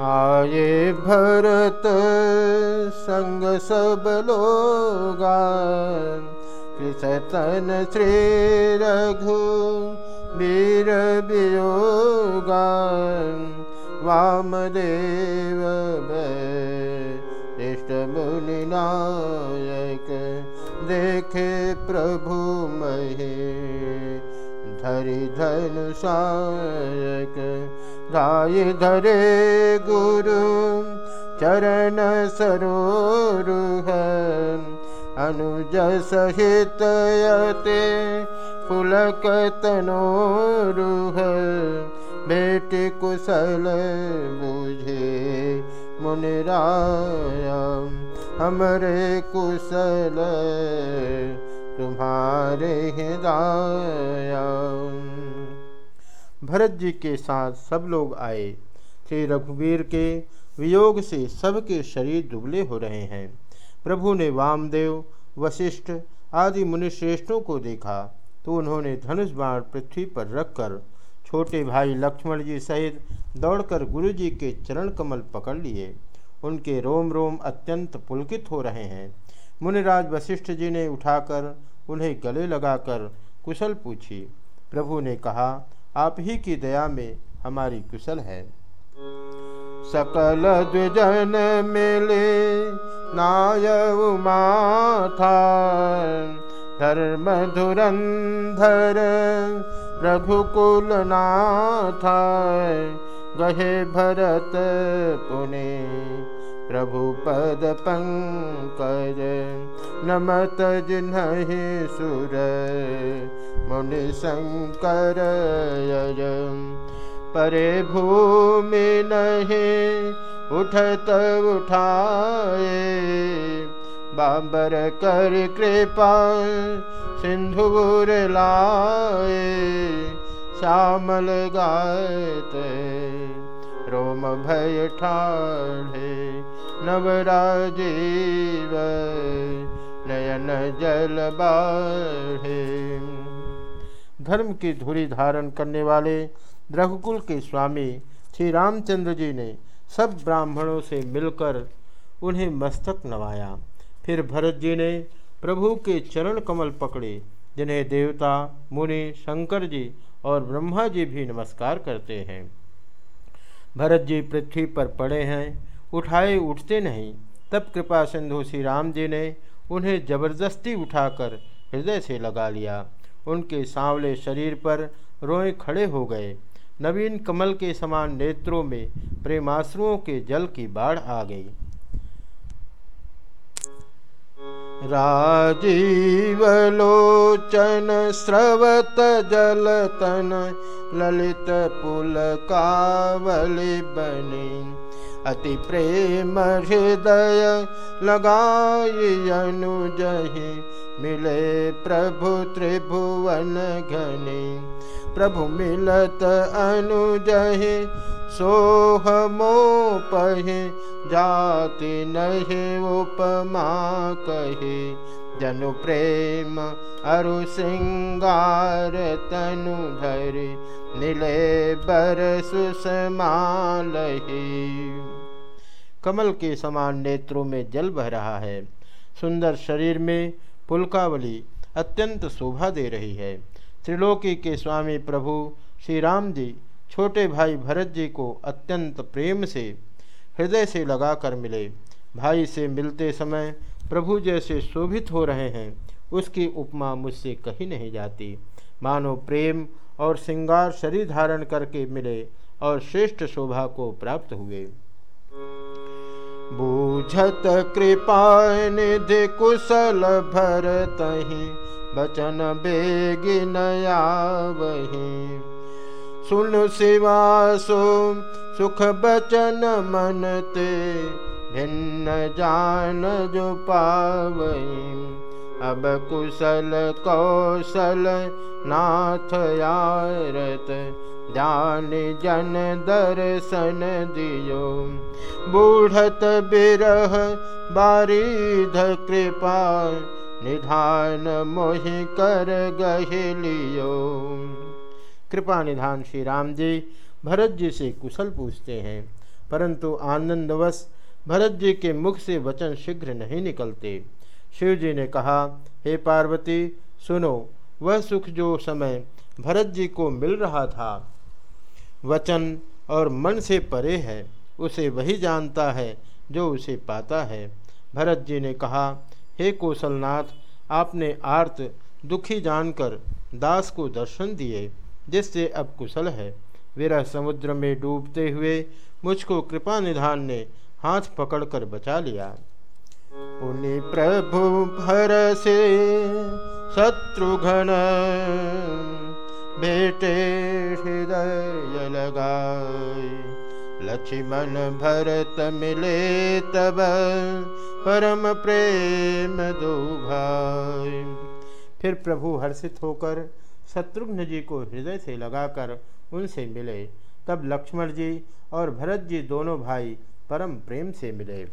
आये भरत संग सब लोगा कृषतन श्री रघु वीर वियोगा वामदेव इष्ट मुनि नायक देखे प्रभु महे धरि धन सायक धरे गुरु चरण सरोरुह अनुज सहित यते पुलक तनोरुह बेट कुशल बुझे मुनिराया हमरे कुशल तुम्हारे हृदय भरत जी के साथ सब लोग आए। श्री रघुवीर के वियोग से सबके शरीर दुबले हो रहे हैं। प्रभु ने वामदेव, वशिष्ठ आदि मुनिश्रेष्ठों को देखा तो उन्होंने धनुष बाण पृथ्वी पर रखकर छोटे भाई लक्ष्मण जी सहित दौड़कर गुरु जी के चरण कमल पकड़ लिए। उनके रोम रोम अत्यंत पुलकित हो रहे हैं। मुनिराज वशिष्ठ जी ने उठाकर उन्हें गले लगाकर कुशल पूछी, प्रभु ने कहा आप ही की दया में हमारी कुशल है। सकल द्विजन मिले नाय धर्म धुरंधर रघुकुल नाथ गहे भरत पुने प्रभु पद पंकज, नमत जिन्ह सुर मुनि शंकर परे भूमि नहीं उठाए बाबर कर कृपा सिंधुर लाए श्यामल गायते रोम भय ठाढ़े। नवराजीव नयन जल बाढ़े धर्म की धुरी धारण करने वाले रघुकुल के स्वामी श्री रामचंद्र जी ने सब ब्राह्मणों से मिलकर उन्हें मस्तक नवाया। फिर भरत जी ने प्रभु के चरण कमल पकड़े, जिन्हें देवता, मुनि, शंकर जी और ब्रह्मा जी भी नमस्कार करते हैं। भरत जी पृथ्वी पर पड़े हैं, उठाए उठते नहीं। तब कृपा सिंधु श्री राम जी ने उन्हें ज़बरदस्ती उठाकर हृदय से लगा लिया। उनके सांवले शरीर पर रोए खड़े हो गए। नवीन कमल के समान नेत्रों में प्रेमाश्रुओं के जल की बाढ़ आ गई। राजीवलोचन स्रवत जलतन ललित पुल कावलि बनी। अति प्रेम हृदय लगाई अनुजहि मिले प्रभु त्रिभुवन घने। प्रभु मिलत अनुजहे सोह मोपहि जाति नहीं उपमा कहे। जनु प्रेम अरु श्रृंगार तनु धरि नीले बर सुषमालही। कमल के समान नेत्रों में जल बह रहा है। सुंदर शरीर में पुलकावली अत्यंत शोभा दे रही है। त्रिलोकी के स्वामी प्रभु श्री राम जी, छोटे भाई भरत जी को अत्यंत प्रेम से, हृदय से लगाकर मिले। भाई से मिलते समय प्रभु जैसे शोभित हो रहे हैं, उसकी उपमा मुझसे कही नहीं जाती। मानो प्रेम और श्रृंगार शरीर धारण करके मिले और श्रेष्ठ शोभा को प्राप्त हुए। बूझत कृपा निधि कुशल भरत बचन नया वही सुन शिवासो सुख बचन मनते भिन्न जान जो पावई अब कुशल कौशल नाथ यारत जान जन दर्शन दियो। बूढ़त बिरह बारिध कृपा, निधान मोहि कर गहिलियो कृपा निधान श्री राम जी, भरत जी से कुशल पूछते हैं। परंतु आनंदवश भरत जी के मुख से वचन शीघ्र नहीं निकलते। शिव जी ने कहा, हे पार्वती, सुनो, वह सुख जो समय भरत जी को मिल रहा था वचन और मन से परे है, उसे वही जानता है जो उसे पाता है। भरत जी ने कहा, हे कौशलनाथ, आपने आर्त दुखी जानकर दास को दर्शन दिए, जिससे अब कुशल है। विरह समुद्र में डूबते हुए मुझको कृपा निधान ने हाथ पकड़कर बचा लिया। उन्हीं प्रभु भर से शत्रुघ्न बेटे हृदय लगाए लक्ष्मण भरत मिले तब परम प्रेम दो भाई। फिर प्रभु हर्षित होकर शत्रुघ्न जी को हृदय से लगाकर उनसे मिले। तब लक्ष्मण जी और भरत जी दोनों भाई परम प्रेम से मिले।